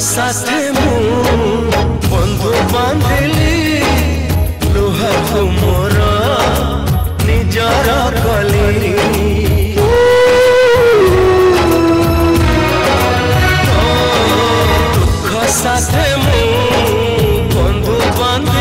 સાથે હું બંધો બાંધેલી લોહકુ મોર ନିଜର କଲି সাথে মু বন্ধু বান্ধব